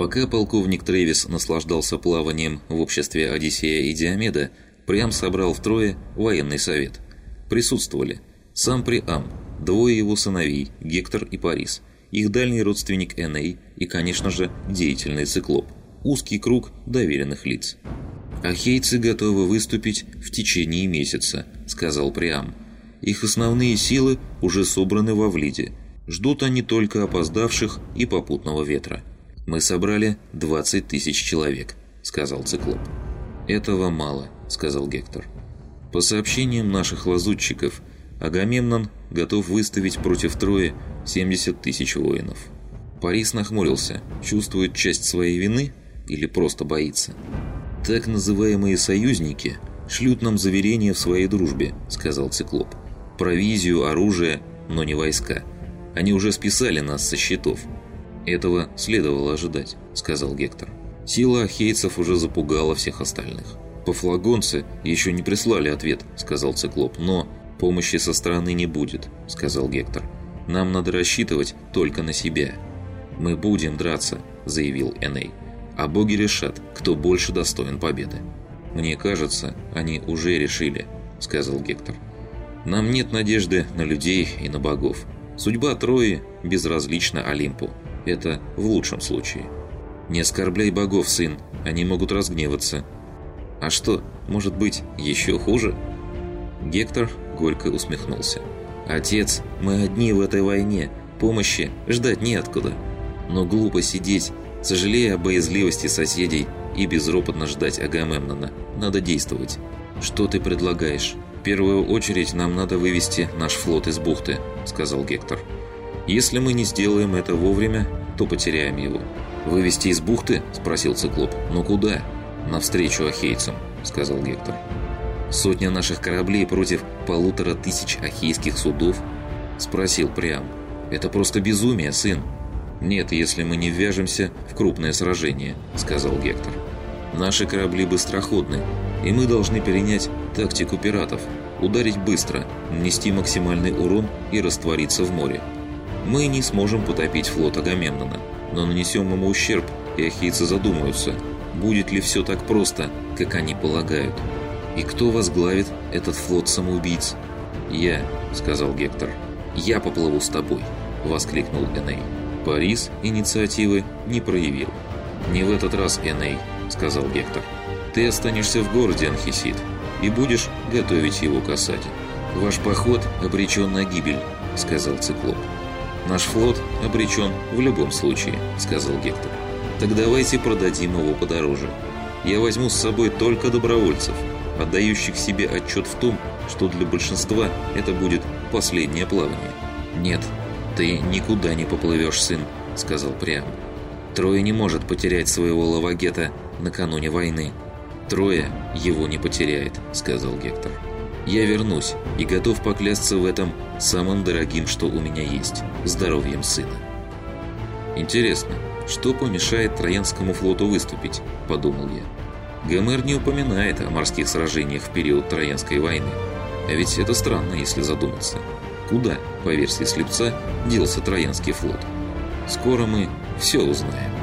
Пока полковник Трэвис наслаждался плаванием в обществе Одиссея и Диомеда, Приам собрал втрое военный совет. Присутствовали сам Приам, двое его сыновей, Гектор и Парис, их дальний родственник Эней и, конечно же, деятельный циклоп, узкий круг доверенных лиц. «Ахейцы готовы выступить в течение месяца», — сказал Приам. «Их основные силы уже собраны во Влиде. Ждут они только опоздавших и попутного ветра». «Мы собрали 20 тысяч человек», — сказал Циклоп. «Этого мало», — сказал Гектор. «По сообщениям наших лазутчиков, Агамемнон готов выставить против Трои 70 тысяч воинов». Парис нахмурился, чувствует часть своей вины или просто боится. «Так называемые союзники шлют нам заверения в своей дружбе», — сказал Циклоп. «Провизию, оружие, но не войска. Они уже списали нас со счетов. «Этого следовало ожидать», — сказал Гектор. «Сила ахейцев уже запугала всех остальных. Пофлагонцы еще не прислали ответ», — сказал Циклоп, «но помощи со стороны не будет», — сказал Гектор. «Нам надо рассчитывать только на себя». «Мы будем драться», — заявил Эней. «А боги решат, кто больше достоин победы». «Мне кажется, они уже решили», — сказал Гектор. «Нам нет надежды на людей и на богов. Судьба Трои безразлична Олимпу. Это в лучшем случае. Не оскорбляй богов, сын, они могут разгневаться. А что, может быть, еще хуже? Гектор горько усмехнулся. Отец, мы одни в этой войне, помощи ждать неоткуда. Но глупо сидеть, сожалея о боязливости соседей и безропотно ждать Агамемнона. Надо действовать. Что ты предлагаешь? В первую очередь нам надо вывести наш флот из бухты, сказал Гектор. Если мы не сделаем это вовремя, то потеряем его. «Вывести из бухты?» – спросил Циклоп. «Но куда?» «Навстречу ахейцам», – сказал Гектор. «Сотня наших кораблей против полутора тысяч ахейских судов?» – спросил Приам. «Это просто безумие, сын». «Нет, если мы не ввяжемся в крупное сражение», – сказал Гектор. «Наши корабли быстроходны, и мы должны перенять тактику пиратов, ударить быстро, нанести максимальный урон и раствориться в море. Мы не сможем потопить флот Агамемнона, но нанесем ему ущерб, и ахейцы задумаются, будет ли все так просто, как они полагают. И кто возглавит этот флот самоубийц? «Я», — сказал Гектор. «Я поплыву с тобой», — воскликнул Эней. Парис инициативы не проявил. «Не в этот раз, Эней», — сказал Гектор. «Ты останешься в городе, Анхисид, и будешь готовить его к осаде. Ваш поход обречен на гибель», — сказал Циклоп. «Наш флот обречен в любом случае», — сказал Гектор. «Так давайте продадим его подороже. Я возьму с собой только добровольцев, отдающих себе отчет в том, что для большинства это будет последнее плавание». «Нет, ты никуда не поплывешь, сын», — сказал Приам. «Трое не может потерять своего лавагета накануне войны». «Трое его не потеряет», — сказал Гектор. «Я вернусь и готов поклясться в этом самым дорогим, что у меня есть – здоровьем сына. «Интересно, что помешает Троянскому флоту выступить?» – подумал я. Гомер не упоминает о морских сражениях в период Троянской войны. А ведь это странно, если задуматься. Куда, по версии Слепца, делся Троянский флот? Скоро мы все узнаем.